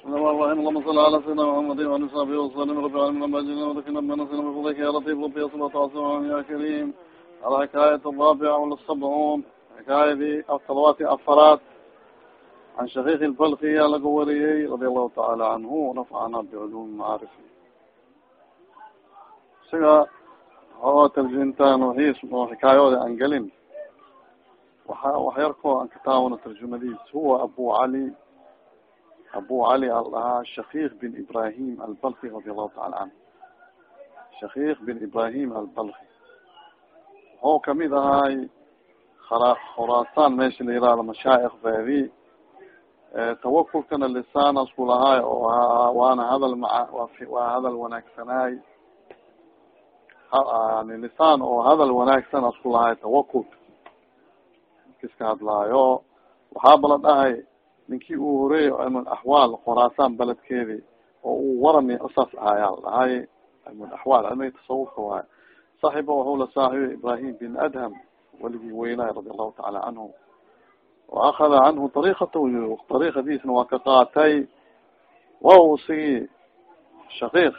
بسم الله الرحمن الرحيم اللهم صل على سيدنا محمد وعلى صحبه وسلم رب العالمين لما جئنا وذكرنا بنصرنا بفضلك يا لطيف ربي يصبح تعصم يا كريم الحكاية الرابعة والسبعون حكاية الصلوات أفرات عن شقيق الفلقي لقوريي رضي الله تعالى عنه ونفعنا بعلوم معارفه siga oo tarjintaan waxiis oo xikaayooda aan gelin waxa wax yarko aan kataawano tarjumadiis huwa abu cali abu cali al dhahaa shakik bin ibrahim albalki radi allahu taala canhu shakik bin ibrahim albalki waxuu ka mid ahaay a khurasaan meesha la yihahdo mashaayik feedi tawakulkana lisaan asku lahaay oo waana hadal maa waa hadal wanaagsanaay yani lisaan oo hadal wanaagsan asku lahaay tawakulka. Kiska hadlaayo. Waxaa bala dhahay ninkii uu horeeyo cilmul axwaal khurasaan beledkeedi oo uu warami saas ahayaa dhahay cilmul axwaal cilmiga tasawufka waayo saaxiba waxuu la saaxiibay ibrahim bin adham weligii weynaay radi allahu taala canhu waakada canhu ariiqat ariiqadiisna waa ka qaatay. Wa sigi shaqiiq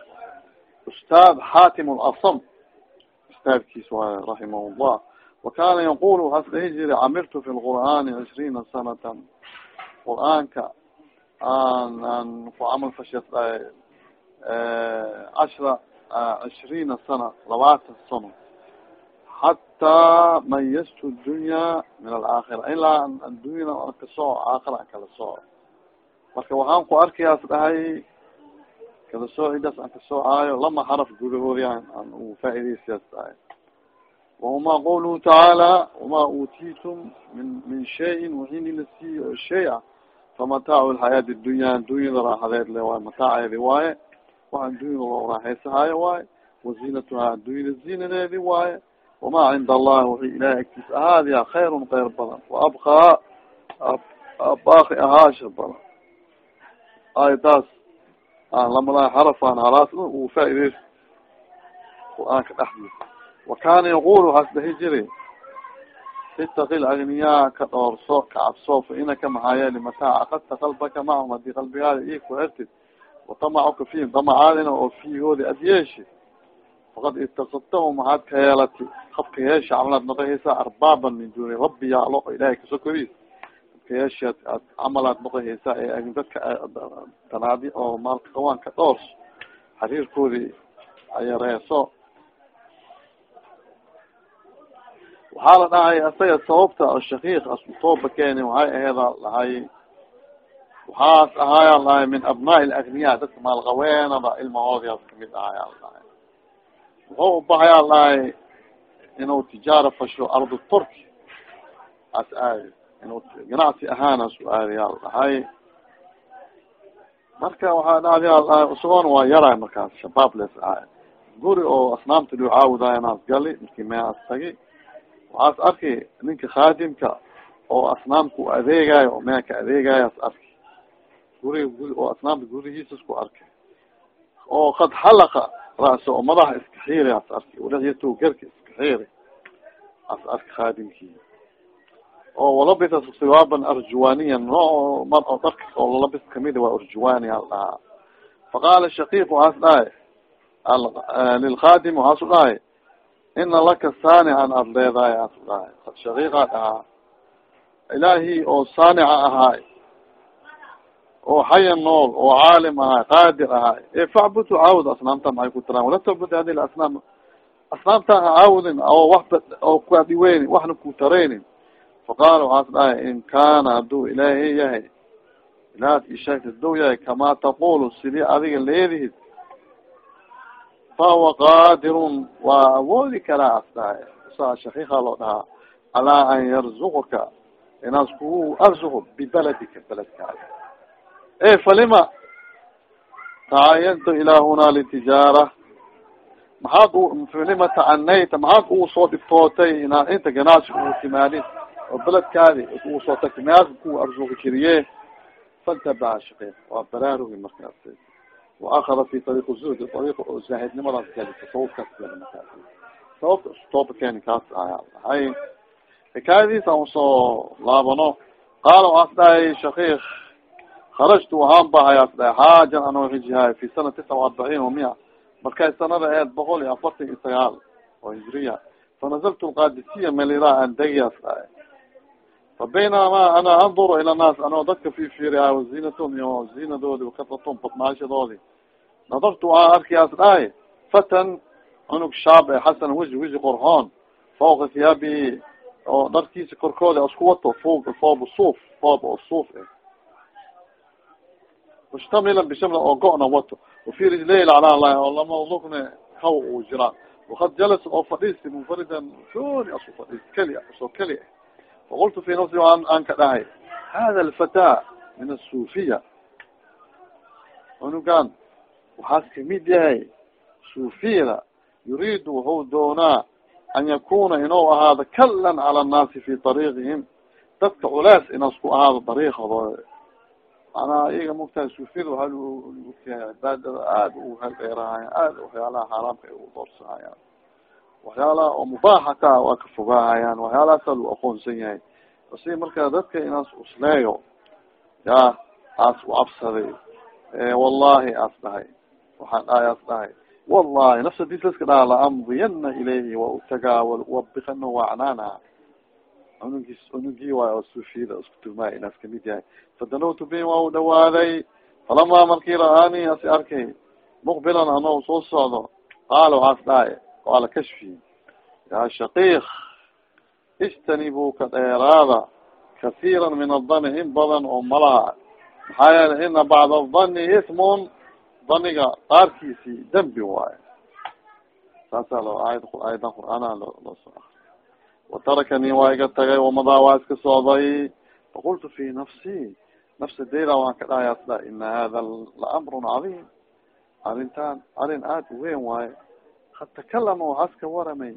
ustaad xatim lasam ustaadkiis waay raximah llah wakana yaqul waxaas dhahi jiri camiltu fi lqur'aani cishriina sanatan qur'aanka aan aan ku camal fasha cashra cishriina sana labaatan sano xataa mayastu dunya min alaakhira ilaa addunyana an ka soo aakhira an kala sooco marka waxaan ku arkayaas dhahay kala soocidaas an kasoocayo lama xaraf gudahoodi an u faaideysayaas dhahay wahuma qawluhu tacaala wama uutiitum min min shayin waxini la siiyo shay a famataacu lxayaati dunya addunyada raaxadeed le waaye mataaceedi waaye wax addunyada loo raaxeysahayo waaye waziinatuha addunyada ziinadeedi waaye wama cinda allahi wuxuu ilahay agtiisa ahaadiya khayrun kayr badan. Waabkaa baaki ahaasha badan. Ayadaas lamala xarafan halaas uu faa'ideys qur'aanka dhexdiisa wakana yaqul waxaas dhahi jiri itaki lagniyaa ka dhoorso kacabso fa inaka maxaa yeeli mataa akadta qalbaka macahum haddii qalbigaada i ku hertid watamacuka fihim damacaadina oo fiihoodi ad yeeshi faqad itakadtahum maxaad ka yeelati habka yeesha camalaad noqohaysaa arbaaban min duni rabbi yaalo ilahay kasokoriis habka yeesha ad camalaad noqohaysaa ee dadka danaadi oo maalka qawaanka dhoors xariirkoodii ayareeso waxaa la dhahay asaga sababta shakiik asku tooba keeni waxay aheeda lahay waxaas ahaaya lahay min abnaa'i lagniya dadka maalqaweenaba ilmahoodias ka mid ahaaya lahay wuxuu ubahaya lahay inuu tijaara fasho ardu turki as aadi inuu ganacsi ahaana su aadiya lahay marka waxaa dhacdiya lahay isagoona waa yaray markaas shabaab les ahay guri oo asnaamta loo caawudaaya naas gali marki meas tagi waxaas arki ninka khaadimka oo asnaamka u adeegayo oo meelka adeegayo as arki. Guriga guri oo asnaamta gurigiisa isku arki. Oo kad xalaqa ra'so oo madaxa iska xiiri as arki. Walayato garka iska xiiri as arki khaadimki oo walabisa siwaaban arjuwaniya noo mar oo dharka oo lalabis kamida waa arjuwani al faqaala shaqiiq waxaas dhahay lilkhadim waxaasu dhahay ina laka saanican aada leedahay asu dhahay shaqiiqaa dhahaa ilaahi oo saanica ahaay oo xaya nool oo caalim ahaay qaadir ahaay e facbudu caawud asnaamta maxay ku tiraan wala tacbud hadi asnaam asnaamta ha caawudin oo waxba oo kuadiweynin waxna ku taraynin faqaala waxaas dhahay in kaana haduu ilaahi yahay ilaad isheegta haduu yahay kamaa taqulu sidii adiga leedihid fahuwa qaadirun waa awoodi karaa as dhahay saa shakiika loo dhahaa calaa an yarzuqaka inaas kugu arzuqo bibeladika beledkaada e falima tacayantu ilaa huna litijaara maxaad falima tacanayta maxaad ugu soo dhibtootay inaa inta ganacsi ugu timaadin oo beledkaadi ugu soo tagtay meaaka ku arzuqi jiriye fantabaha shakiik waa baraarugi markaas waakada fi ariiq zuhdi ariiqa oo zaahidnimadaas gali tasawufkaas gali markaas sababta tooba keeni kaas aya hay xikaayadiis aan u soo laabano qaala waxaas dhahay shakiik kharajtu waxaan bahayaas dhahay xaajan anoo hijihaay fi sana tisca arbaciin wamia markay sanada eed boqol iyo afartan iyo sagaal oo hijriya fanazaltu lqadisiya melira an degiyaas dhahay fa baynama ana anduru ila naas anoo dadka fiifiriyaay waziinatun iyo ziinadoodi wakatratun badnaashadoodi nadartu waxaa arkiyaas dhahay fatan cunug shaab e xasan weji weji qorhoon fawqa thiyaabihi oo dharkiisa korkooda isku wato fog foob suuf foob oo suuf e mushtamilan bishamla oo go-na wato wafi rijlay laclaalahi oo lama lugna kaw uu jiraa wakad jalas oo fadhiisi munfaridan sooni asu fadhiis keli asoo keli ah faqultu fi nafsi an an ka dhahay hada alfataa min asuufiya cunugan waxaas ka mid yahay suufiyada yuriidu wuxuu doonaa an yakuna inuu ahaado kallan cala annaasi fi ariiqihim dadka culees inasku ahaado dariiqadooda manaa iyaga mugtahay suufiyada waaa lugutahay cibaadada aada u heldheerahaya aada waxyaalaha xaaraamka ay u doorsahayaan waxyaalaha oo mubaaxa ka waa ka fogaahayaan waxyaalahaasa lu aqoonsan yahay basi marka dadka inaas usleeyo ya aas u cabsaday wallahi aas dhahay waxaan dhahay aas dhahay wallahi nafsa dis laska dhaha laamdiyana ilayhi wa utagaa wabikana wacnaana cunugis cunugii waay oo suufiyada isku tuhmaay inaas ka mid yahay fadanawtu bi waa u dhawaaday falama markii ra'aani asi arkay muqbilan anoo soo socdo qaala waxaas dhahay qaala kashfi ya shaqiik istanibu ka dheeraada kasiira min adani in badan oo malaha maxaa yeele ina bacda adani ismun daniga qaarkiisi dembi waayo saasa lo aayad aayadan qur'aana loo loo soo akri watarakanii waa iga tagay wamadaa waa iska socday faqultu fi nafsi nafsadeyda waan ka dhahay asda ina hada laamrun cadiim arrintaan arrin aad uweyn waayo kad takalama waxaas ka waramay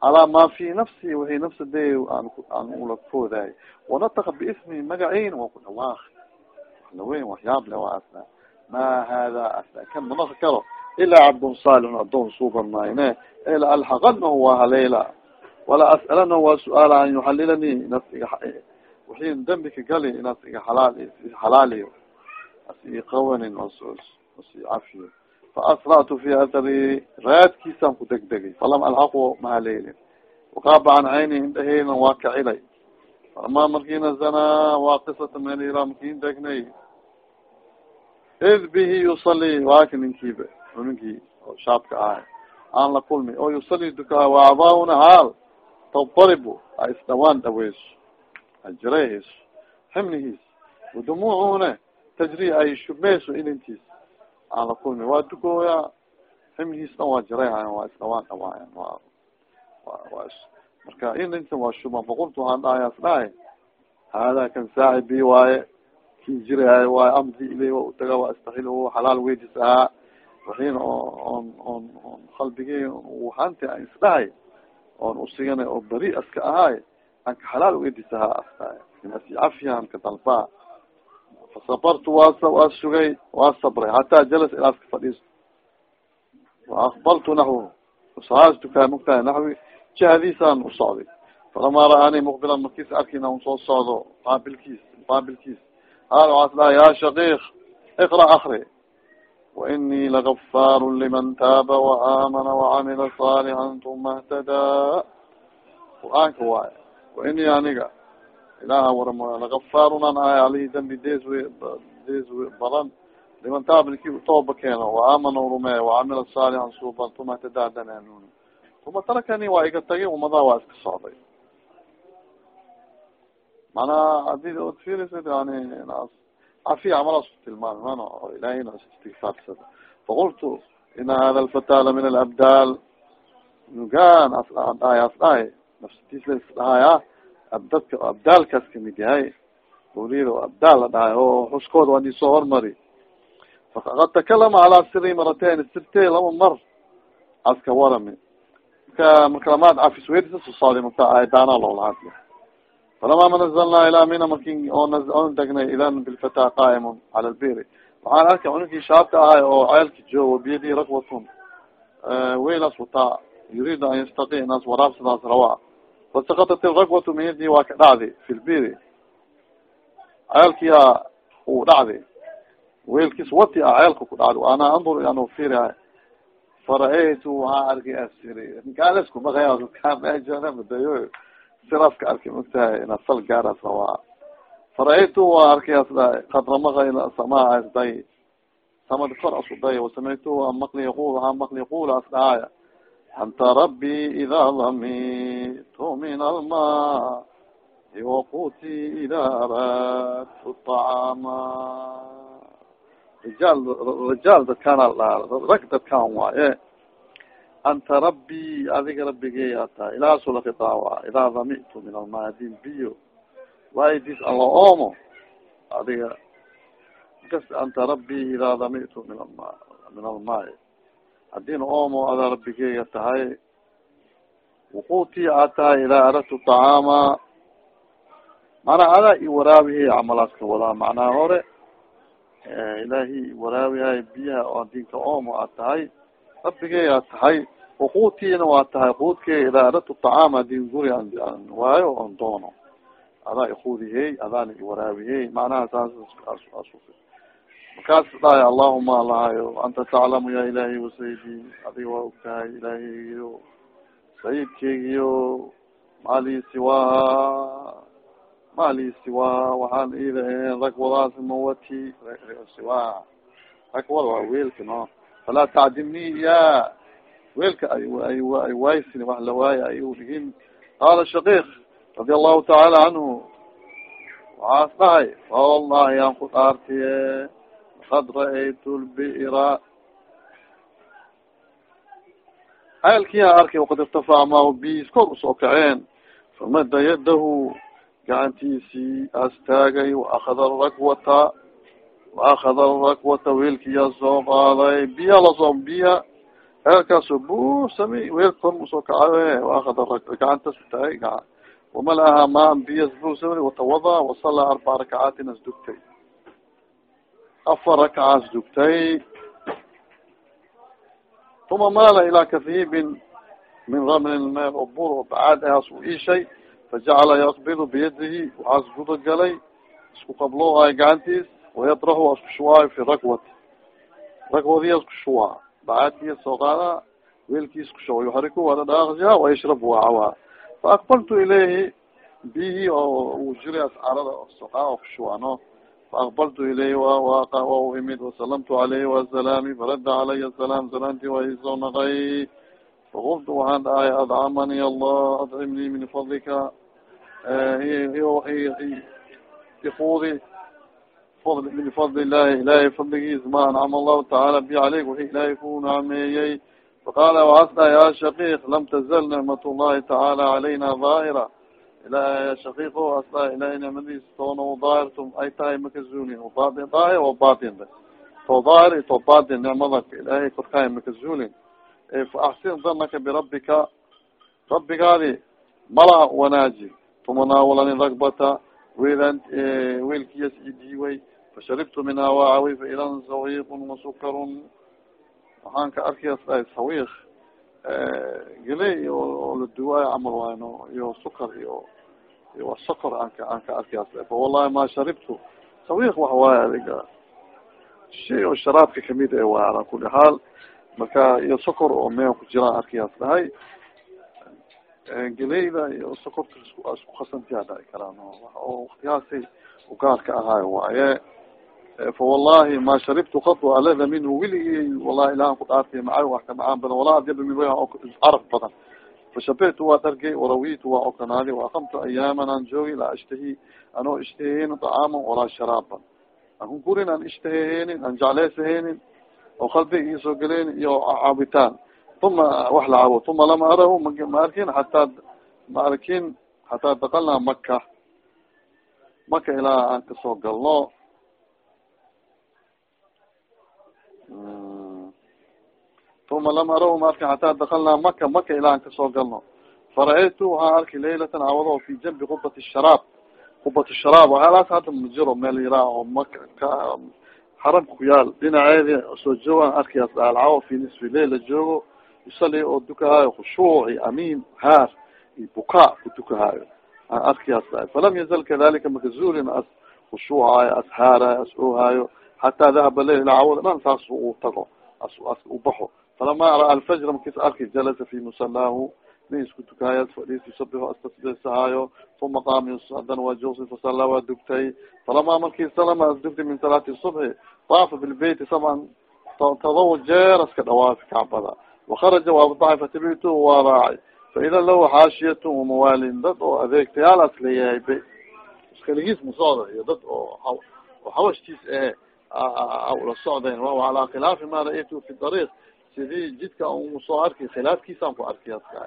calaa ma fi nafsi waxay nafsadey aan aan ula koodaay wanataka biismi magaciin waa ku dhawaaqi laweyn waxyaab le waa asda ma hada asda kan manaka karo ilaa cabdun saalixun adoon suuban mayne ila alxaqanahu waa haleela wala as'alanahu waa su'aala an yuxalilani inas iga wixii dambika gali inaas iga halaal halaaliyo as iqawanin os os cafiyo faasra'tu fi athari raadkiisaan ku degdegay falam alxaqu mahaleelin waqaaba can cayni indhaheyna waa kacilay falama markiina zanaa waa qisata melila markin degnay id bihi yusali waaka ninkiiba ninkii oo shaabka ahay aan la kulmi. Oo yusali dukaa waacdaahuna haal. Tadaribu a isdhawaan dhaweyso ajirayhis ximnihiis wadumuucuna tajri ay shubmeyso ilintiis aan la kulmi. Waa dukooya ximnihiis dhan waa jirayhayan waa isdhawaan dhawaayan wa wa marka ilinta waa shuban faqultu waxaan dhahayaas dhahay hada kan saaxibi waaye kii jirahay waaye amdi ile wa utaga waa istahil xalaal weydis ahaa waxiin on on on qalbigey hanti an isdhahay oon usigana oo beri aska ahaay anka xalaal weydis ahaa asdahay inasi cafiyan ka dalbaa fasabartu waa waa sugay waa sabray. Hataa jalas ilaaska fadhiisto waaqbaltu naxwu usaastu kaa mugtahay naxwi jihadiisaan usocday falamaa ra'aani muqbilan markiis arkina un soo socdo qaabilkiis qaabilkiis qaal waxaas dhaha ya shaqiik iqra akri wainii lagafaar liman taaba waamana wacamila saalixan tuma htadaa qur'aanka waayo wainii aniga ilaha waramo lagafaarunaan ahay alihi dambi des w des badan liman taaba ninkii utooba keeno waamana rumeey wacamila saalixan suuban tuma htadaa dananun tuma tarakani waa iga tagay umadaa waa iska socday manaa haddii od firis yani cafiya camalas tilmaami mana oo ilahayna istigfaarsada faqultu ina hada alfataa la min alabdaal nugan asdhahay asdhahay nafsatiis la isdhahaya abdadka abdaalkaas ka mid yahay ulida abdaal la dhahay oo xuskooda waa nisoo hormari faqad takalama calaa siri maratain sirtey laba mar aska warami. Marka markalamaad cafis weydisa sosaaday marka aydaana loola hadla falama ma nazalnaa ilaa mina marki on degnay idan bilfata qaa'imun cala lbiri waxaan arkay cununkii shaabka ahay oo ceelka joogo biyadii rakwatun weynaas wataa yuriidu an yastaqi inaas waraabsadaas rawaa fasakatat ilrakwatu miyadii waa ka dhacdi fi lbiri ceelkiyaa uu dhacdi weelkiis wati a ceelka ku dhacdo ana andur ano firihay fara-aytu waxaa arkay asiri ninkaalisku dhaqaymadayo sirafka arkay mogtahay ina sal gaaras rawaa fara-aytu waa arkay asda kadramaka samaa asday samad kor asku day wasamictu waa maqli yaqul waxaa maqli yaqul asdhaaya anta rabbi idaa damitu min alma waquti ida aradtu طacaama rijaal rijaal dadkaan rag dadkaan waaye anta rabbi adiga rabbigey a tahay ilaasu lakitaawa idaa damitu min alma hadin biyo. Waidis alla oomo. Adiga kas anta rabbi idaa damitu min alma min almaai hadin oomo adaa rabbigeyga tahay wuquti a tahay idaa aradtu طacaama manaa adaa i waraabihay camalaadka wadaa macnaha hore ilaahi waraawihay biyaha oo adinka oomo aad tahay rabbigey aad tahay uquutiina waa tahay quudkey idaa aradtu طacaam adin guri an waayo on doono adaa ikuudihey adaana iwaraabihey macnaha saas markaas dhahay allahuma alahayo anta taclamu ya ilahi wasayidi adiga waa ogtahay ilaahigiyo sayidkeygiyo mali siwaha mali siwaha waxaan ida ahayn rag wadaas mawati siwaha rag wada waa weelka no falaa tacdimni ya weelka ay ay ay waaysin wax lawaayo ay udhigin qaala shaqiik radi allahu tacaala canhu waxaas dhahay wallahi aan ku dhaartiye kad ra'aytu lbi'ra ceelkii aan arkay waqad irtafaca maahu biis kor u soo kaceen. Famada yadahu gacantiisii astaagay waakada rakwata waakada rakwata weelkiyaa soo qaaday biya la soo biya ceelkaasoo buusami weelka kor u soo kacayo waakada gacantas taagay gacan wamalaha maan biyas buusami watawada wasala arbaca rakacaatin as afar rakacaas dugtay uma maala ilaa kahiibin min ramlin meel oo bur oo bacaad ahaas u iishay fajacala yaqbidu biyadihi waxaas guda galay isku qabloohayo gacantiis wayadrahu waa isku shuwaayo fi rakwati rakwadiya isku shuwaa bacaadkiya soo qaadaa weelkii isku shuwa yuxariku waa dhadhaaqsiha wayashrab waa cawaa faaqbaltu ilayhi bihi oo uu jiray ascarada soqaa oo kushuwaano faaqbaltu ilayhi wa u imid wasalamtu alayhi wasalaami farada calaya asalaam salaamti waa isoo naqay fakultu waxaan dhahay adcamani allah adcimnii min fadlika ikuudi min fadli ilahi ilahay fadligiis ma ancama allahu tacaala bi caleyk wixi ilaahay ku nacmeeyey faqaala waxaas dhahay ya shaqiik lam tazal nicmat llahi tacaala calayna daahira ilahay shaqiiko as dhahay ilahay nicmadiis toona daahirtum ay tahay maka zuulin batin daahir o batin to daahir to batin nicmada ilahay korkaay maka zuulin fa axsin danaka birabbika rabbigaadi mala wanaaji tuma naawalani ragbata weelan weelkiyas idiiway fasharibtu minhaa waacawi failan sawiqun wasukarun waxaan ka arkayas dhahay sawiik geley oo la duwaayo camal wayno iyo sukar iyo iyo sokor aan ka aan ka arkayas dhahay fa wallahi ma sharibtu sawiik wax waayo adiga shay oo sharaabka ka mid e waay ala kuli xaal marka iyo sokor oo mea ku jiraan arkayas dhahay geleyda iyo sokorta isku kasantiyaa dhaci karaan oo waktigaasi ugaarka ahaayo waaye fa wallahi ma sharibtu khatwa alada minhu weligii wallahi ilahan ku dhaartay maca wax ka macaan badan walaa adyaba min caraf badan fashabitu waa dhargay warawitu waa okanaaday waaqamtu ayaaman aan joogi laa ashtahi anoo ishtaheynin طacaaman walaa sharaaban anku gurin aan ishtaheheynin aan jecleysaheynin oo qalbiga iisoo geleynin iyo caabitaan uma wax la cabo uma lama arahu ma arkin hataa ma arkin hataa dakalnaa maka maka ilaa aan ka soo galno uma lama arahu ma arkin hataa dakalnaa maka maka ilaa aan ka soo galno fara-aytu waxaan arki laylatan cawado fi janbi sharaab kubat sharaab waxyaalaas hadda majiro meel yaraa oo maka ka xaramka ku yaal dhinaceedi soo joogaan arkayaas alcawo fi nisfi leil la joogo usali oo dukahaayo khushuuc iyo amin haar iyo bukaa ku dukahaayo arkayaas dahay falam yazal kadalika makazulin as khushuucaayo as haaraayo as oohaayo xataa dahaba leyl ilaa cawada dhan saas u tago as as ubaxo falama ra'a alfajra markis arki jalasa fi musalaahu nin isku tukaaya fadhiis yusabixu astasbixsahaayo uma qaam hadana waa joosi fasala waa dugtay falama marki salama as dugtay min salaati subxi daafa bilbeyti sabcan tadaw jeer aska dhawaafi kacbada wakaraja waa baxay fatabictu waa raacay faida lahu xaashiyat wamawaalin dad oo adeegtayaal as leeyahay be iskaligiis musocda iyo dad oo hawashtiis eh ula socdayn wahuwa calaa khilaafi ma ra'aytu fi dariiq sidii jidka u soo arki khilaafkiisaan ku arki aska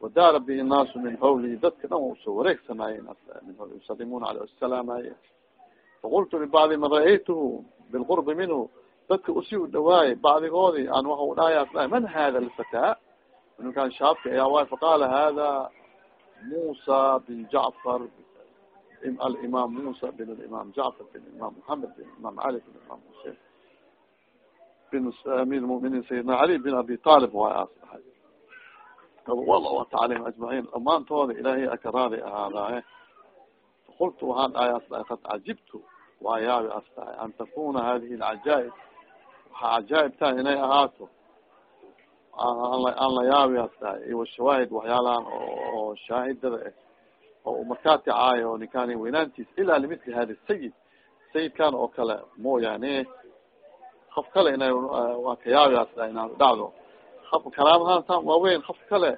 wadaara bihi naasu min hawlihi dadka dhan wa u soo wareegsamaayen min hawli yusalimuna aleh salaamaye faqultu libacdi man ra'aytuhu bilqurbi minhu dadka usi u dhawaayay bacdigoodi aan waxa u dhahay as dhahay man hada alfataa ninkan shaabka ayaa waay faqala hada musa bin jacfar alimam musa bin alimam jacfar bin imam mohamed bin imam cali bin imam husein bin amir lmuminiin sayidina cali bin abi talib waay aas dhahay wala wata calayhim ajmaciin dhamaantooda ilaahay akaraadi ahaadaaye fakultu waxaan dhahay as dhahay kad cajibtu waa yaabi as dhahay an takuna hadihi alcajaaib waxaa cajaaib tahay inay ahaato aan la yaabi as dhahay iyo shawaahid waxyaalahan oo shaahidada ah oo markaati caayo ninkaan weynaantiis ilaa limithli hada sayid sayidkan oo kale mooyaane kaf kale ina waa ka yaabi as dhahay inaan dhacdo karaamahaan tan waaweyn kaf kale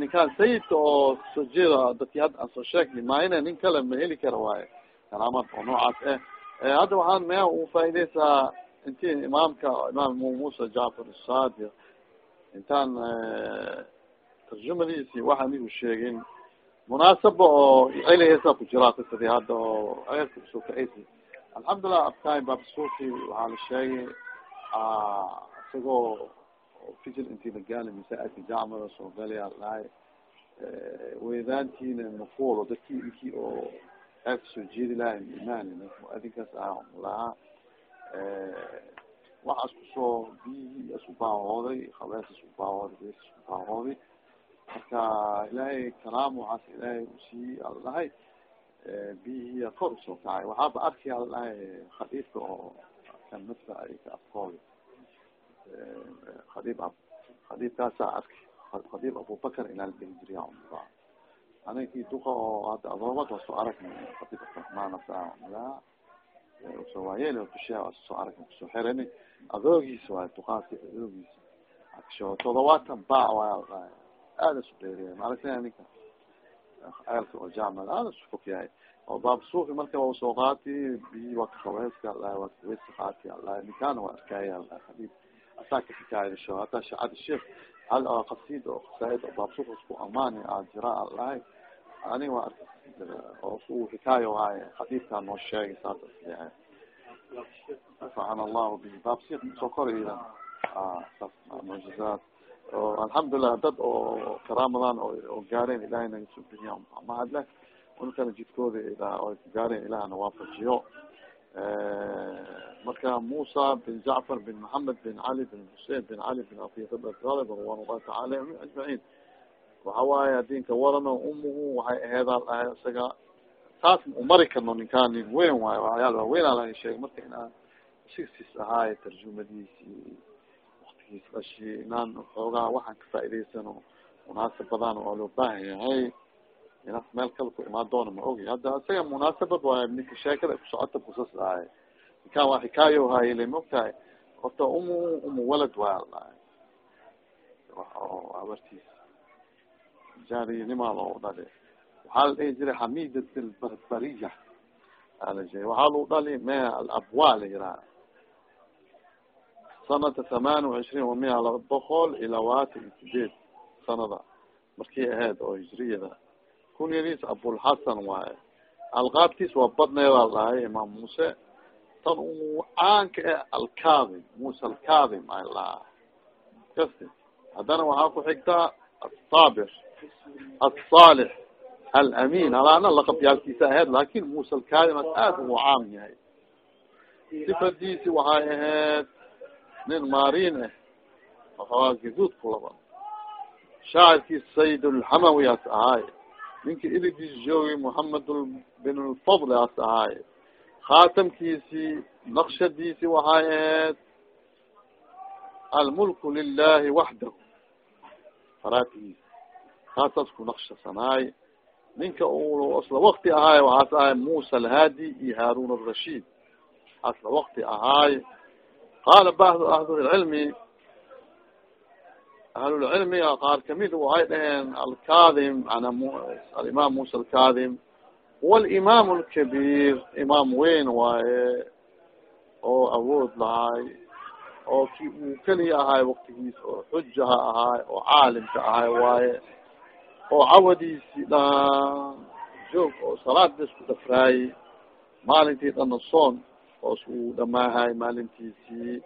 ninkaan sayidka oo soo jeeda dadki hadda aan soo sheegni maayna nin kale ma heli kara waaye. Karaamad oo noocaas eh. Hadda waxaan mea u faa'ideysaa inti imaamka imaam musa jacfar sadiq intaan tarjumadiisi waxaan igu sheegin. Munaasaba oo celiheysa ku jiraa qisadii hadda oo ceerka u soo kaceysi alxamdulilah afkaay babsuki waxaa la sheegay isagoo fijil intii la gaali masaaidka jacmada soo galaya dhahay weydaantiina mafuolo dadki inkii oo ceerka soo jeedi lahay imaan muadinkaas ah lahaa waxaas ku soo biyihii isku baahooday habees isku baahooday bes isku baahooday marka ilaahay karaam waxaas ilaahay usiiyey ala dhahay biyihii kor u soo kacay. Waxaaba arki ala dhahay khadiifka oo kan midka ay ka afkooda khadiib ab khadiibkaasaa arki. Khadiib abubakar ilaa la dhihi jiriya aninkii duka oo hadda adoobad waa soo aragna khadiib abdiraxmaanasa malaa soo waayeel kusheea soo aragna ku soo xerani adoogiisa waay dukaanki adoogiisa aksho todobaatan baac waay dhahay aada isu dheeriya maaragtay ninka ceelka oo jacmal aada isu fog yahay oo baabsuuki marka waa u soo qaati biyi waa kakaweyska alahay waa kaweyska qaati alahay ninkaana waa arkaya alahay khadiib asaa ka xikaayasho hataa shacad sheekh hal qasid oo qasaid oo baabsuuka isku amaani a jira alahay ani waa arka oo su xikaayo waaye khadiibkaa noo sheegay saas isleehay nafacana allahu bihi baabsik soo korayda saas mucjizaat alxamdulilah dad oo karaamadan oo gaareen ilahay naga soo bixiya mahadle unkana jidkooda oo ku gaareen ilahna waafajiyo. Marka musa bin jacfar bin mohamed bin cali bin husein bin cali bin abi talib ridwan ullahi taala ajmaciin waxa waaye adinka warano umuhu waxay aheedaan dhahay isaga taas umari karno ninkaan nin weyn waayo waxyaal waaweynaa laga sheegay marka inaan sigsis ahaaye tarjumadiisi waktigiis dhashi inaan xoogaa waxaan ka faa'idaysano munaasabadan oo loo baahan yahay. Inas meel kale ku imaan doona ma ogi. Hadda isaga munaasabad waayo ninka sheekada kusocota kusas ahay ninkaan waa xikaayo haayile maogtahay horta umu umu walad waay dhahay abartiis. Jaariyanimaa loo dhali. Waxaa la dhihi jiray xamidat albarbariya waxaa lagu dhali me alabwa la yiraha sanata thamaan وعishriin wa mia laba boqol iyo labaatan iyo sideed sanada markii ahayd oo hijriyada kunyadiis abulxasan waaye alqaabtiis waa badneeda dhahay imaam muuse tan u caanka e alkadim muuse alkadim ay lahaa kasti haddana waxaa ku xigtaa asaabir aلصaalح alamin alaana laqabyaalkiisa ahayd lakin muuse alkadim aad ugu caam yahay sifadiisi waxay ahayd nin marin ah waxoogaa gaduud ku laban shaacirkiis sayid lxamawi as ahaay ninki ilidiis joogay mohamed bin lfadl as ahaay khaatamkiisi naqshadiisi waxay ahayd almulku lilahi waxdahu faraatigiis kaasaas ku naqshasanaay. Ninka u isla wakti ahaay waxaas ahay musa alhaadi iyo haarun arashid asla wakti ahaay qaala bacdu ahlulcilmi ahlulcilmiga qaar ka mid waxay dhaheen alkadim alimaam musa alkadim huwa alimaam alkabiir imaam weyn waaye oo awood lahay oo ki uu keliya ahaay waktigiis oo xujaha ahaay oo caalimka ahaay waaye oo cawadiisi dhan joog oo salaad ba isku dhafraayey maalintii dhana soon oo isku dhamaahay maalintiisii.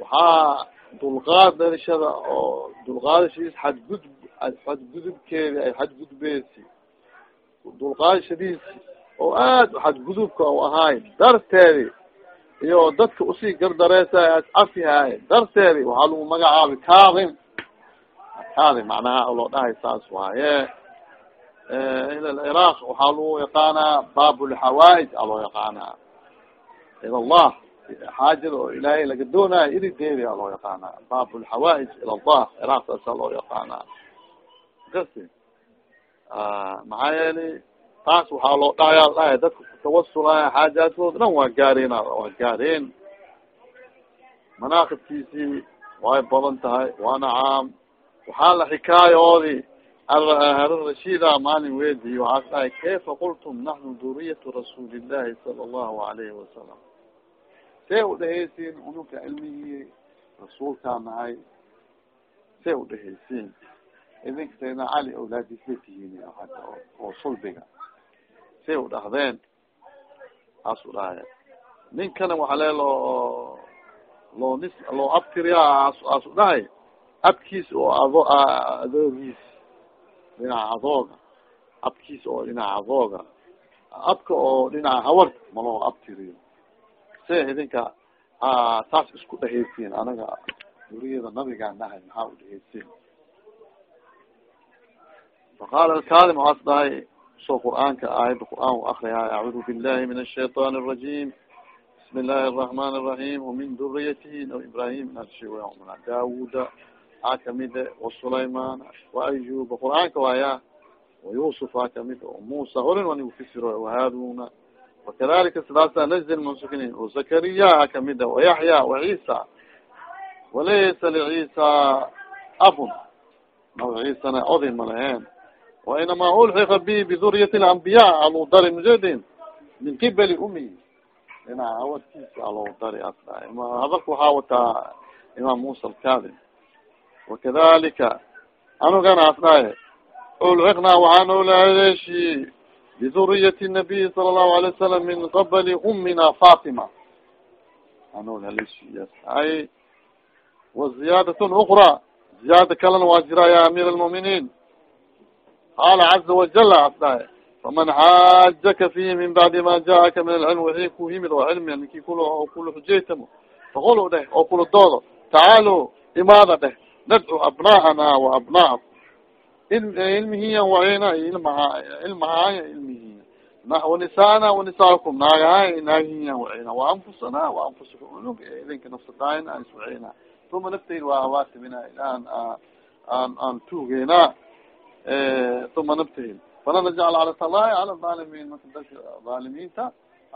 Waxaa dulqaad dhalishada oo dulqaadashiis xadgud xadgudubkeedi ay xadgudbeysi dulqaadashadiisi oo aad xadgudubka u ahaay darteedi iyo dadka u sii gardareysa cafihaay darteedi waxaa lagu magacaabay kadim kadim macnaha loo dhahay saas waaye. Ila lciraaq waxaa lagu yaqaanaa baab lxawaaij loo yaqaanaa ila allah xaajada oo ilaahay laga doonayo irideedi a loo yaqaanaa baab lxawaaij ila allah ciraaq saasa loo yaqaanaa kasi maxaa yeelay taas waxaa loo dhahaya dhahay dadka kutawasulaya xaajaadkooda dhan waa gaareen waa gaareen manaaqibkiisii way badan tahay waana caam waxaa la xikaayoodi harun rashida maalin weedi waxaas dhahay kayfa qultum naxnu duriyatu rasuuli llahi sala allahu alayhi wasalam see udhehaysiin ununka cilmigii rasuulkaa nahay see udhehaysiin idinka sayna cali awlaadisla tihiin oo sulbiga say u dhahdeen saas u dhahaya ninkana waxa le loo loo nis loo abtiriya as u dhahay abkiis oo ado adoogiis dhinaca adooga abkiis oo dhinaca adooga abka oo dhinaca hawarka maloo abtiriyo se idinka saas isku dhehaysiin anaga duriyada nabigaa nahay maxaa u dhehaysiin faqaala alkalim waxaas dhahay so qur'aanka aayada qur'aan u akriyaay acuudu billahi min ashayطan الrajim bismi illahi الرaحman الرaحim وmin duriyatihi ibrahim nashiwmna daawuda a kamide وsulayman وayuba qur'aanka waaya وayusuf a kamide musa horin wani ufisiro وharuna wakadalika sidaasa najzi lmunsukinin وzakariya a kamide وayaحya وعisa walaysa lcisa abun naw ciisana oday malaheen وinama ulxika bi bduriyat اlambiya alو dari mujadin min qibali umi ina awadkiisa aloo dari asda hadalka waxaa wataa imaam musa alkadim wakadalika anugana asdhaye ulxikna waxaa nooladeeshi bduriyati nabiyi sala allahu alay wasalam min qabali umina fatima ay wa ziyadatn ukra ziyaada kalena waa jira ya amiir almu'miniin qaala caza wajala asdaye faman xaajaka fihi min bacdi ma jaaka min alcilm wixii ku yimid oo cilmia ninkii kul kula xujeytamo faqulu dheh oo kula doodo tacaalo imaada dheh nadcu abna'ana wa abna'aku ilmihiya wacina ilmaha ilmahaaya ilmihiya wanisaana wanisaakum naagahaaya naagihiya wacina waanfusana waanfusakum unug idinka nafsadaayin aan iswacina uma naftayd waa awaatimina ilaan aan aan tuugeyna uma nabtahil fala najcal alatallahi cala zaalimiin marka dadka zaalimiinta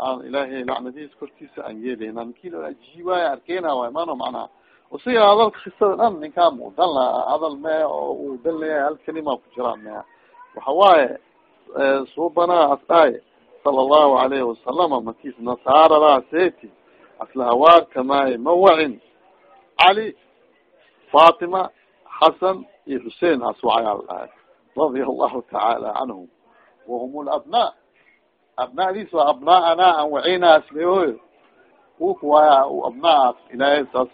aan ilaahay lacnadiis kortiisa aan yeeleyna ninki loo ajiibaaya arkeyna waay mano macnaha usiga hadalka kisada dhan ninkaa mudan la hadal me oo uu dan leeyahay hal kalima ku jiraan me waxa waaye suubana asdhaay sala allahu alayhi wasalama markiis nasaaradaa seeti asla hawaarka maaye mawacin cali fatima xasan iyo xusein aswacayaa dhahay radia allahu tacaala canhum wahum labnaa abna'diis waa abna'ana an wacina asleoy uk waaya abnaa ilaahay saas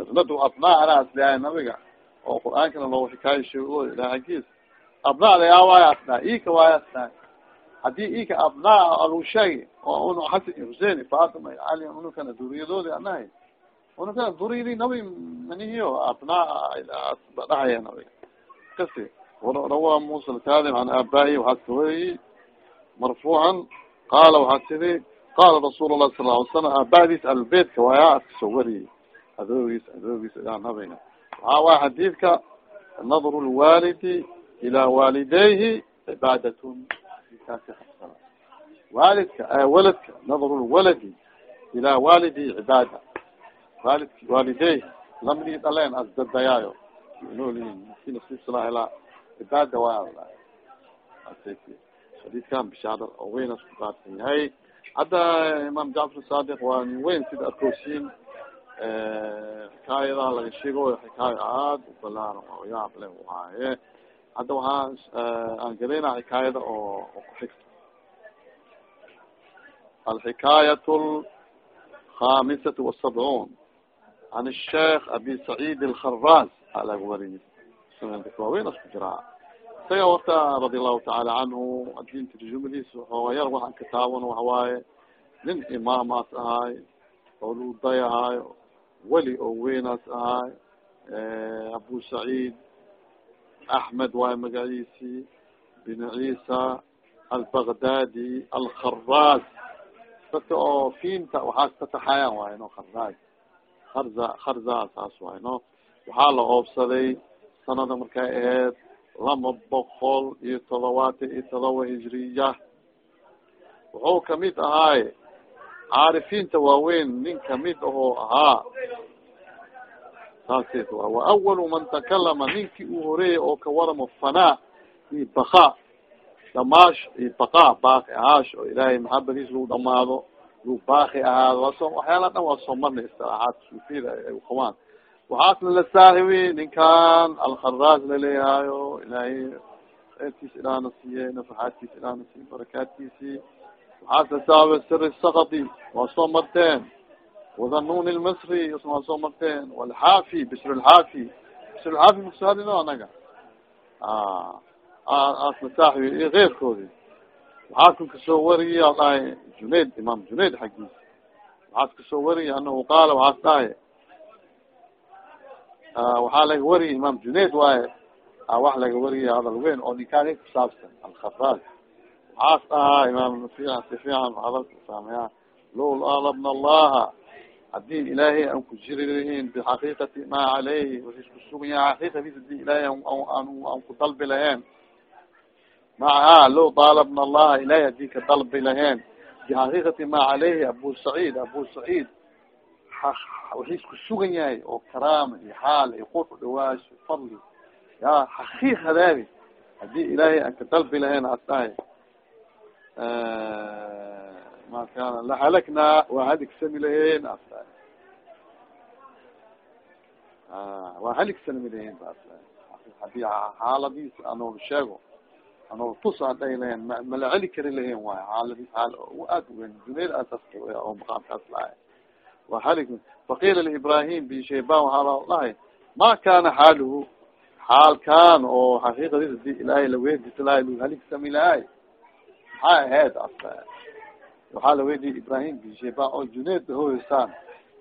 asnadu abna'ana asleahay nabiga oo qur'aankana loo xikaayo sheego ilahay xaggiis abna'da yaa waaya asnaa ika waaya asnaa. Hadii ika abnaa alu sheegi oo un xasan husein fatima cali unukana duriyadoodi anahay unukana duriyadi nabi manihiyo abnaa dhahaya nabiga. Kasi rawa musa alkadim an aabaahi waxaa saweriyi marfuucan qaala waxaa tiri qaala rasuul lah sala ly slam aabadiis albeytka waaya askasoo wariyey adoogiis adoogiis ilaan habeyna waxaa waaya xadiidka nadru lwaalidi ilaa waalidayhi cibaadatun waalidka waladka nadru lwaladi ilaa waalidi cibaada waalidki waalideyhi lamdii dhaleen asdadayaayo noolyihin si nafsisla ilaa cibaada waa xadiidkan bishaara oo weyn asku qaadsan yahay hadda imaam jacfar sadiq waa nin weyn sida arkoosin xikaayadaha eh, laga sheegoy xikaayo aad ubalaaran oo yaab leh waaye. Hadda waxaa eh, aan gadayna xikaayada oo kuxigto alxikaayat alkhamisatu wasabcuun an sheikh abi sacid alkharaz a laga wariyay waaweyn asku jiraa isaga horta radi allahu taala canhu adin tarjumadiis hooyar waxaan ka taaban waxawaaye nin imaamaas ahaay oo luday ahaayo weli oo weynaas ahaay abu saciid axmed waayo magaciisi bin ciisa albagdadi alkharaz dadka oo fiinta waxaas tataxayaan waayo no kharaz karza karza saas waayo no. Waxaa la oobsaday sanada markay aheyd lama boqol iyo todobaatan iyo todoba hijriya. Wuxuu ka mid ahaay caarifiinta waaweyn nin ka mid ahoo ahaa. Saas wa awalu man takalama ninkii uu horeeyay oo ka waramo fanaa iyo baka damaash iyo baka baaki ahaash oo ilaahay maxabadiis lagu dhamaado lagu baaki ahaado. Waaso waxyaala dhan waa soo marnay istilaaxaad suufiyada ay uqabaan waxaasna la saahibi ninkan alkharaas laleeyahayo ilaahay kheyrkiis ilaana siiye nafaxaadkiis ilaana siiye barakaadkiisi waxaas la siri sakadi waa soo marteen wadanun lmasri waa soo marteen walxaafi bisr lxaafi bisr lxaafi makusaadino anaga asla saaxibi iyo keyrkoodi waxaas kan ka soo wariyay a dhahay junayd imaam junayd xaggiis waxaas ka soo wariyay anahu qaala waxaas dhahay waxaa laga wariyay imaam junayd waaye. Wax laga wariyay hadal weyn oo ninkaani kusaabsan alkharaaj waxaas dhahaa imaam si fiican hadalka saamaya lowl alabna allaha. Hadii ilaahay aan ku jiri lahin bixaqiiqati ma caleyhi wais kusugan yahay xaqiiqadiis haddii ilaahay aan ku dalbi laheen macaha low daalabna allaha. Ilahay haddii ka dalbi laheen bixaqiiqati ma caleyhi abu saciid abu saciid waxis kusugan yahay oo karaama iyo xaal iyo qurf dhawaasho fadli. Ya xaqiiq hadaadi haddii ilaahay aan ka dalbi laheen as dhahay ma kana lahalaknaa waa haligsami lahen as dhahay waa haligsami bas haddii xaaladiis anoo sheego anoo tus aan dhahi ma mala celi kari lahen waayo xaaladiis xaal aad uweyn duneyd aas oo maqaamkaas lahay fakila librahim bin shayban waxaa la dhahay ma kana xaaluhu xaalkan oo xaqiiqadiis haddii ilaahay laweedis lahay haligsami lahay maxaa ahayd waxaa la weydiye ibrahim bin shayban oo junayd hoysaan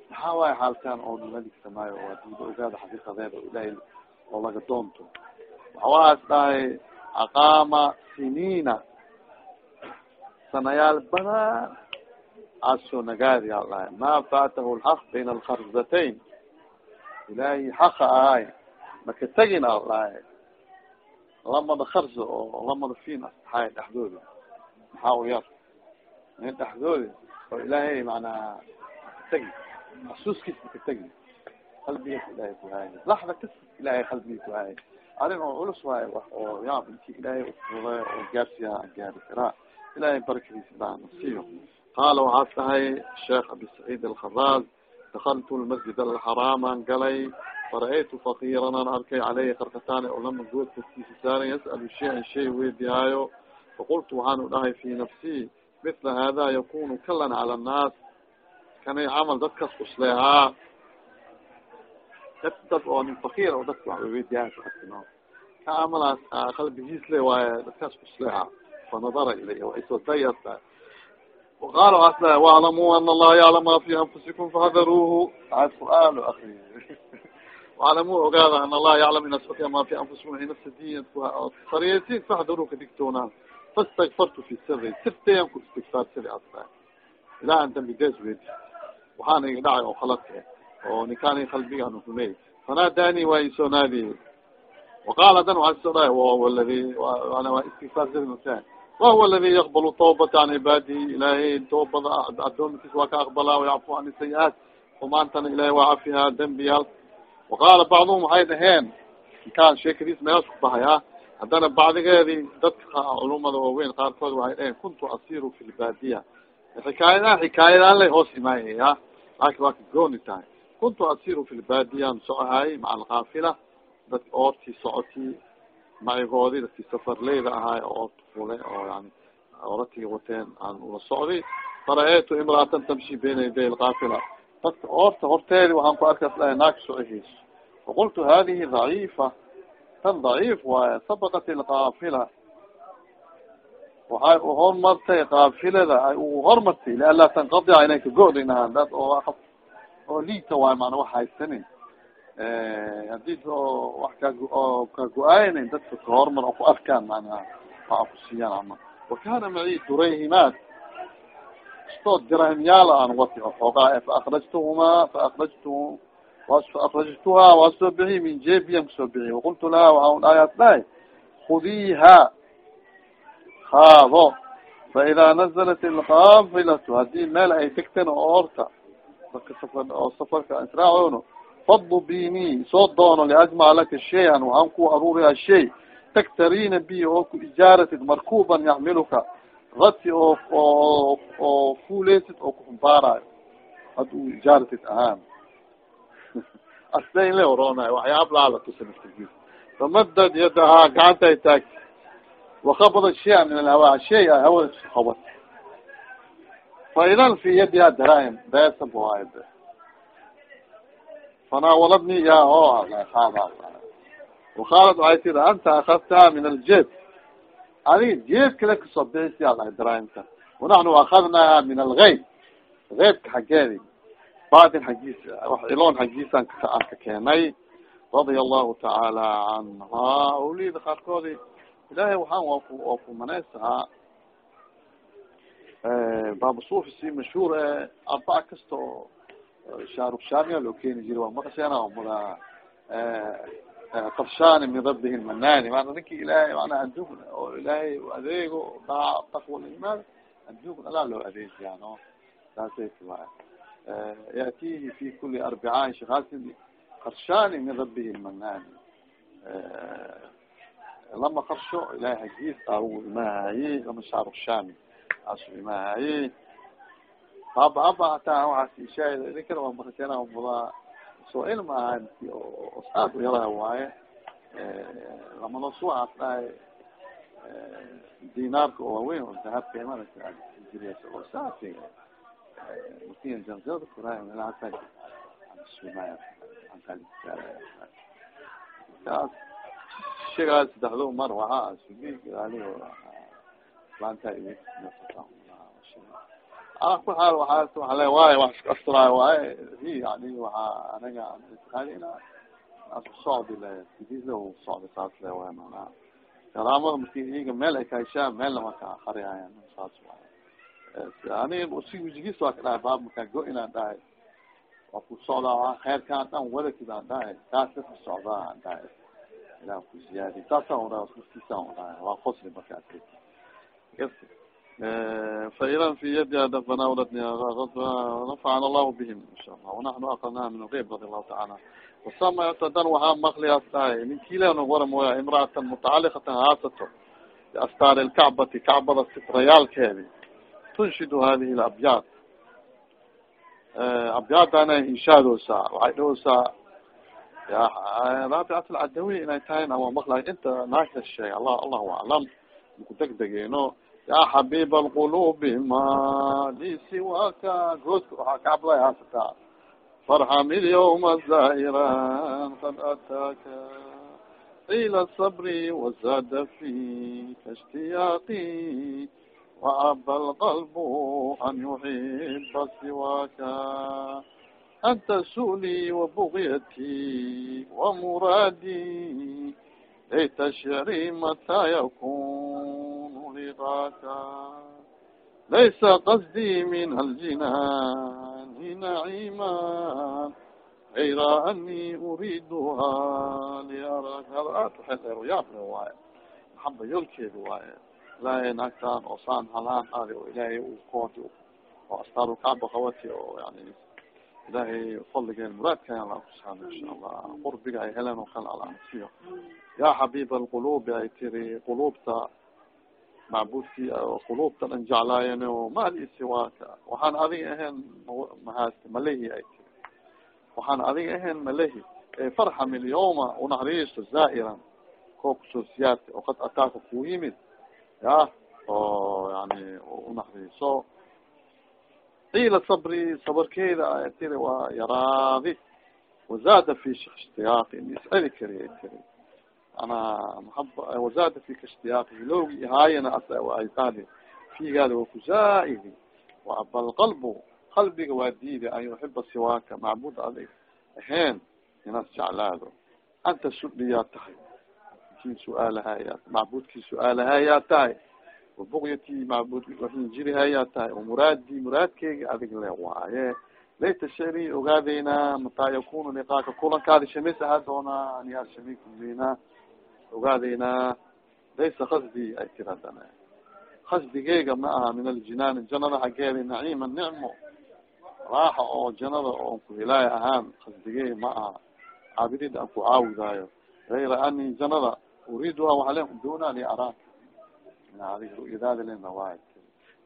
maxaa waaya xaalkan oo haddii la ogaado xaqiiqadeeda ilaahay oo laga doonto waxawaas dhahay aqaama siniina sanayaal badan aso nagaadi al dhahay ma faatahu lxaq bayna alkharzatayn ilaahay xaqa ahay maka tegin al dhahay lamada karza oo lamada fiin astaxaay dhexdooda maxaa u yar min dhexdooda oo ilaahay macnaa maka tegi xasuuskiis maka tegi qalbigas ilahay kuhaay laxda ilahay qalbigi kuhaay arrin oo culus waayo wax oo yaab inti ilaahay ufuday oo gaarsiya gaari karaa ilahay barakadiisa baa nasiyo qaala waxaas tahay sheekh abi saciid alkharaaz dakaltu lmasjid alxaraaman galay fara-aytu fakiran an arkay caleyhi karkataani oo lama good kastiisa saaran yas'alu shayan shay weydihaayo faqultu waxaanu dhahay fi nafsi mila hada yakunu kalan cala annaas kanay camal dadkas usleehaa dad dad oo nin fakir oo dadka wax weydiyaha kaasino ka amalaas qalbigiis le waaye dadkaas kusleeha fanadara ilay waisoo dayasa وqal asla واclamuu an allaha yaclam ma fi anfusikum fahadaruuhu aad qur'aan akri واclamuu ogaada an allaha yaclam inasfaka ma fi anfusikum inafsadiin sariyeysin faxdaruu kadigtoonaan faاstakfartu fi siri sirtayan ku istigfaarsadi asla ilah an dambi des wed waxaana iga dhacay oo khaladka oo ninkaan qalbiga nukumey fanaadani waa isoo naadiye waqaala dan waa isoo dhahay wahuwa ladi waa istigfaar dadmatan wahuwa aladi yaqbalu tawbata can cibaadihi ilaahay toobada addoomikiis waa ka aqbalaa wayacfu an sayi-aat xumaantana ilahay waa cafihaa dembiyaal waqaala bacduhum waxay dhaheen ninkaan sheekadiis meelaas ku bahay ah haddana bacdigeedii dadka culumada waaweyn qaarkood waxay dhaheen kuntu asiru fi lbaadiya xikaayadaha xikaayadaan lay hoos imaayaya laakin waa ka gooni tahay. Kuntu asiru fi lbaadiyan socohay maca alkaafila dadki oortii socotii macigoodi dadki safarleyda ahaay oo fule oo yani oratii wateen aan ula socday fara-eytu imraatan tamshi bayna yaday alkaafila dadka oorta horteedi waxaan ku arkas dhahay naag socihiis waqultu hadihi daciifa tan daciif waaye sabaqat ilkaafila waxay uhormartay kaafilada ay u hormartay lianlaa tanqadica inay kago-dinahaan dad oo oo liita waay maana wax haysanin haddii wax ka ka go'aynin dadka kahormar oo ku arkaan manaha waa ku siiyaan ama. Wakana maci durayhimaat istood dirahimyaal aan wati oo xoogaa faakrajtuhumaa faakrajtu faakrajtuhaa waa soo bixi min jebiyan ka soo bixi waqultu laha waxaa dhaayaas dhahay kudiiha haado faidaa nazalat ilkaafilatu haddii meel ay degten oo orta. Dadka safar oo safarka israacono fadlu bini soo doono liajmac laka shay-an waxaan ku aruuriyaa shay taktarina bi oo ku ijaaratid markuban yaxmiluka rati oo oo oo fuuleysid oo kuxumbaarayo had u ijaaratid ahaan asdain le oroonayo waxyaab laala tusanaftigiis famadad yadahaa gacanta ay taagti wakabada shaya min alhawaa shay a hawada qabad faidan fi yadiha daraahim beesa buhaay be fanaawaladni ya o wakaalat waxay tiri anta akadtaha min aljeb adiga jeeb kale ka soo bixisi a dhahay daraahimta wanaxnu akadnaha min algeyb geybka xaggeedi batin xaggiis wax iloon xaggiisaan aan ka keenay. Radia allahu tacaala canha awliyada qaarkoodi ilahay waxaan waa ku waa ku maneysahaa baba sufi si mashhuur e arbaca kasta oo shaaruk shaamiya loo keeni jira waa maqasheena mada qabshani min rabihi manani maana ninki ilahay mana adduun oo ilaahay adeego daa taqwa adduun alaa loo adeegiyano saasay waa yatihi fi kuli arbicaan shakaasin qarshani min rabihi manani lama qarsho ilahay hagiis a imaahaye lama shaaruk shami asu imaahaye baba aba hataa waxaas ishaahid idinkana waa makakeena mudaa soo ilma ahan oo aad u yaraha waaye lamada suaas dhahay dinaarka oo waaweyn oo dahabka imanaysa jiriyas oo saasi makin sugi aligo laanta ala ku xaal waaa waa le waayo wax iska asturaayo waaye yani waxaa anaga socdi le sidiis le socda saas le waay manaa karaamada marki iyaga meel ay kaheshaan meelna waa ka akriyayan saas waay ani si wijigiis waa ka dhahay baab markaa go-inaan dhahay waa ku socdaa kheyrkaan dhan wadakid aan dhahay kaas ka socdaa aan dhahay ilah ku ziyaadi saasaan udhahay uskiisaan udhahay waa qosli markaas فإذا في يدها فناولتني نفعنا الله بهم إن شاء الله ونحن أخذناها من الغيب رضي الله تعالى وسمعت دن وها مقلي أستاي من كيلا نغور مويا امرأة متعلقة هاتته بأستار الكعبة كعبة الستريال كهذه تنشد هذه الأبيات أبيات أنا إنشادوسا وعيدوسا يا رابعة العدوية إنay tahay waa maqlay inta naagta sheeg allah allahu aclam makudegdegeyno ya xabib alqulubi ma li siwaka goodka waxaa kacabday haasataa farxam ilyawma zaa'iran qad ataaka qila sabri wazada fika ishtiyaaqi waaba alqalbu an yuxiba siwaka أنت سؤلي وبغيتي ومرادي ليت شعري متى يكون لغاك laysa qasdii min aljinaani naciman ayra ani uriiduha liarak hada aad waxay dheeroyaable waaye maxaba yoolkeeda waaye ilaahay naagtaan oo saan halaan aadi oo ilaahay u kooti oo astaarulkacba qabati oo yani ilaahay fadligeen muraadkan ala kusaano insha allah qurbiga ay heleen oo kale alansiyo ya xabiib alqulubi ay tiri quluubta macbuudkii quluubta dhan jeclaayen o mali siwaaka waxaan adiga ahayn mahaaste malehi ay tiri waxaan adiga ahayn malehi farxam ilyawma unaxriiso zaa'iran koo ku soo siyaartay oo qad ataaka ku yimid ya oo yani unaxriiso qiila sabri sabarkeeda ay tiri waa yaraadi wazaada fi ishtiyaaqi in isceli kari ay tiri ana maaba wazaada fi ishtiyaaqi hilowgi ihaayana ay taadi figaada waa kuzaaidi waa bal qalbu qalbiga waa diida an yuxiba siwaaka macbud adig ahayn inaad jeclaado anta sudhiyaa tahay kii su'aalahayaa macbudkii su'aalahayaa tahay wabuqyati macbud waxin jirihayaa tahay muraadi muraadkeyga adig le waaye layta shari ogaadeynaa mataa yakunu liqaaka kulankaadi shamis doonaa aniyaa shamikumina ogaadeynaa laysa kasdi ay tiradana kasdigeyga ma aha min aljinaani janada xaggeeda naciima nicmo raaxa oo janada oon ku hilaaya ahaan kasdigey ma aha caabidid aan ku caawidaayo gayra ani janada uriiduha waxa le duna li araaka adig ru'yadaada lena waay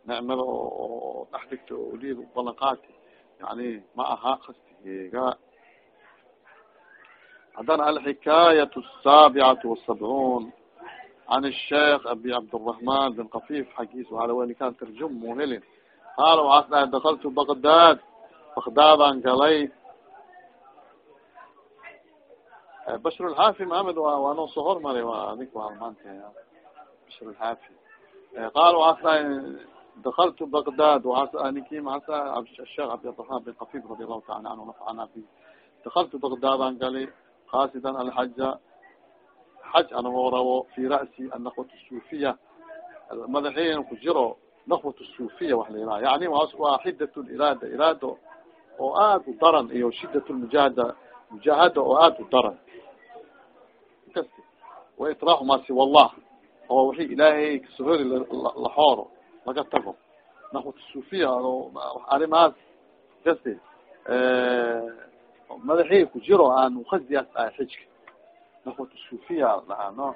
nicmada oo dhex dhigta oo liid balanqaati yani ma aha kasdigeyga haddana alxikaayat asaabicatu wasabcuun can الsheekh abi cabdالرaحman bin kafif xagiis waala weli kan tarjum mu helin qaala waxaas dhahay dakaltu bagdad bagdaadaan galay bashr lxaafi mahamed waa noo soo hormaray waa adig halmaanta bashr lxaafi qaala waxaas dhahay dakaltu bagdad waas ninki maasa sheekh cabdiraحman bin kafif radi allahu taala anhu nafcana bi dakaltu bagdaadaan gali qasidan alxaja xaj anagoo rabo fi ra'si anaqwat suufiya madaxeyna ku jiro naqwat suufiya wax la yiraha yani waa xidat iraada iraado oo aad u daran iyo shidat lmujaahada mujaahada oo aad u daran wa itraaxu ma siwa oo wixi ilaahay kasohori laxooro laga tago naqwat suufiya arimahaas kasti madaxey ku jiro aan ukasiyaas ahay xijka naqwat suufiya dhahaa no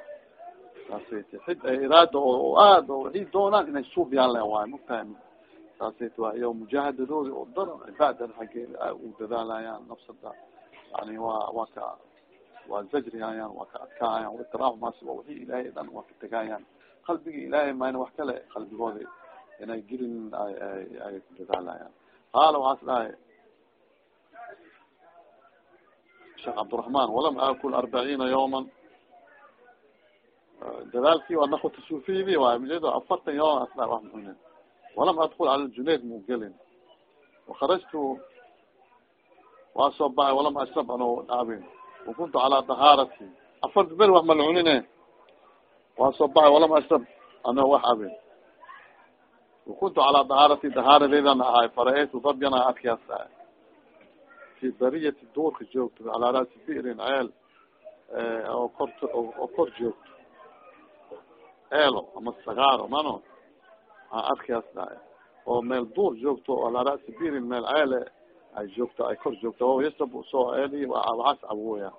saasayt xid iraada oo aad o waxay doonaan inay suubiyaan le waayo mugtahay saasayt waa iyo mujaahadadoodi oo daran cibaadada xaggeeda a u dadaalayaan nafsada yani waa waa ka waa zajrihayaan waa ka adkaayaan itiraaxu maasi waa wixii ilaahay dhan waa ka tegayaan qalbiga ilaahay mayna wax kale qalbigooda inay gelin ay ay ku dadaalayaan qaala waxaas dhahay sheekh cabdiraحman walam akul arbaciina yawma dadaalkii waa nakwata sufiydi waay mjeedo afartan yom asla wax munin walam adkul cala junayd mu gelin. Wakarajtu waa soo baxay walam ashrab ano dhaabin wakuntu calaa dahaarati afarta beri wax malcunine waa soo baxay walam ashrab ano wax abin wakuntu calaa dahaarati dahaaradeydan ahay fara-aytu dabyana adkaasa fi bariyati duurka joogto calaa raasi bi'rin ceel oo kor oo kor joogto eelo ama sagaaro mano a adkaas dhahay oo meel duur joogto alaa rasi bi'rin meel ceele ay joogto ay kor joogto o yasab soo eeli waxaas cabwoya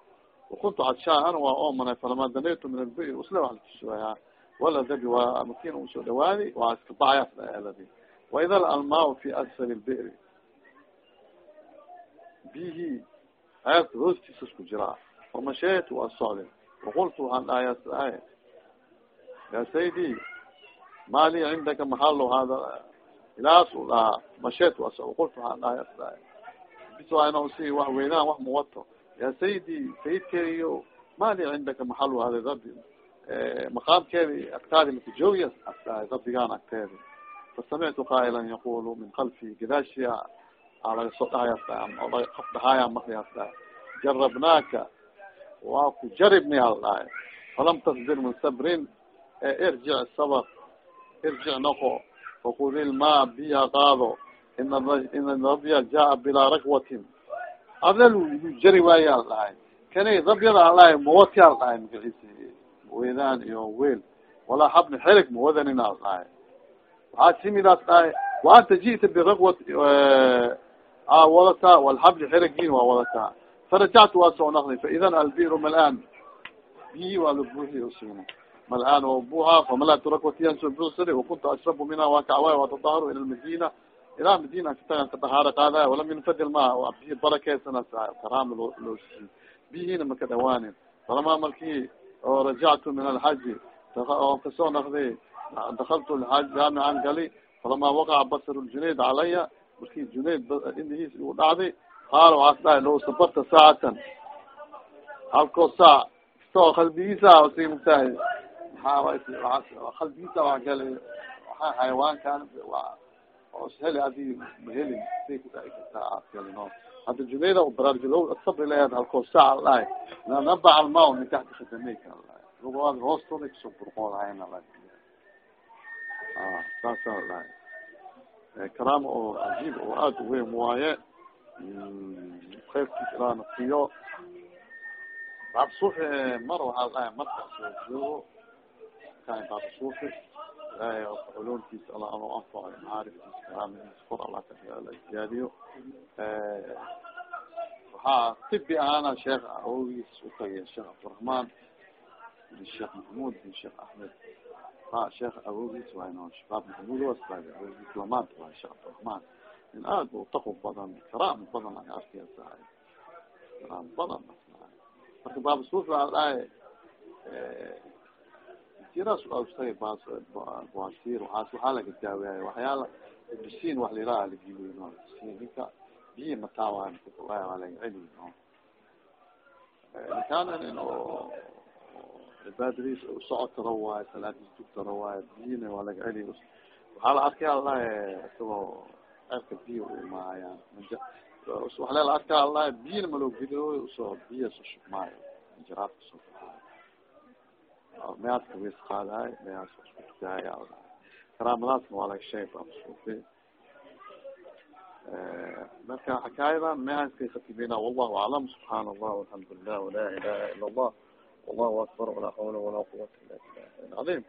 wakuntu cadshaa ana waa oomanay falama danaytu min albir usle wax latusooya wala dabi waa makin u soo dhawaadi waa iska bacayaas dha eeladi waida almaa fi asfali lbi'ri bihi ceelka hoostiisa isku jiraa famasheet waa socday waqultu waxaan dhahay ya saydi ma li cindaka maxalo hada ilaas u dhahaa masheet waa socday qultu waxaan dhahay as dhahay bis waa ina si wax weynaan wax muwato ya saydi sayidkeediyo ma li cindaka maxalo hada rabi maqaamkeedi agtaadi makajoogiya as dhahay rabbigaan agteedi fasamictu qaa'ilan yaqulu min kalfi gadaashiya laga soo dhahayaas dhahay qof dhahaaya makriyaas dhahay jarabnaaka waa ku jaribni al dhahay falam tasbir min sabrin irjic sabr irjic noqo fakudi lma biya qaado ina rabya jaa bilaa rakwatin adel jari waaya al dhahay kani rabyada al dhahay mawati dhahay magaciisi weedaan iyo weel walaa xabni xerig mawadanin al dhahay waxaa timidaas dhahay waanta ji'ta birakwat wadataa walxabli xerigin waa wadataa farajactu waa soo naqday faidan albiru malaan biyi waa la buuxiy usigna malaan oo buuha famalatu rakwatiyan soo buuxsada wakuntu ashrabu minha waa kacwaay waa tadaharu ila lmadina ilaa madina katagan ka dahaaro qaadaya walam yunfadil ma biyi barakeysana karaama loo loo siiyey biyihina maka dhawaanin falamaa markii oo rajactu min alxaji oo ka soo naqday dakaltu jaamican gali falamaa waqaca basr ljunayd calaya markii junayd indhihiis igu dhacday qaala waxaas dhahay low sabarta saacatan. Halkoo saac kastoo qalbigiisa si mugtahay maxaa qalbigiisa waa gali waaa xayawaankan os heli adi mahelin say kudhaci kartaa aad galino hadda junayda baraarji low sabri laheed halkoo saac dhahay nabac almaa min taxti khadamayka lugaad hoostooda ka soo burqoolahayn saasa dhahay karaama oo cajiib oo aada u weyn waaye. Kayrkiis ilaa nasiyo baabsuufi mar waxaa dhahay markaas oo joogo kan baabsuufi ilaahay culumtiisa alla ano anfaco macaariftiisa karaamadiisa kor alla ka ziyaadiyo waxaa tibi ahaana sheekh awogiis utagay sheekh cabdiraxmaan bin sheekh maxamuud bin sheekh axmed ha sheekh awogiis waay no shabaab maxamuud wasbaa awogiis lamaanta waay sheekh cabdiraxmaan in aad u taqwa badan karaam badan ay arkeysahay karaam badan marka baabasuufi waa dhahay jiras ustagay bas bwasir waaas waxaa laga daaweyaay waxyaala bisiin wax liraha lagiliy no bisiin ninka biyi mataawa waa laga celiy no. Ninkaana nin oo cibaadadiis socod taro waayo salaadiis dug taro waayo biyina waa laga celiy waxaa la arkay alahe isagoo ceebka biya u imaayaan waxa lela arkaa alahe biyina maloo gidooy u soo biya soo shubmaayo jaraadka soo measka wis qaadahay meas iskutukahay karaamadaasna waa laga sheegay baabsuufi marka xakaayadan measkay khatibina wallahu aclam subxaana allah alxamdu lilah wala ilaha ila allah wallahu akbar walaa xawla walaa quwata illa billah cadiim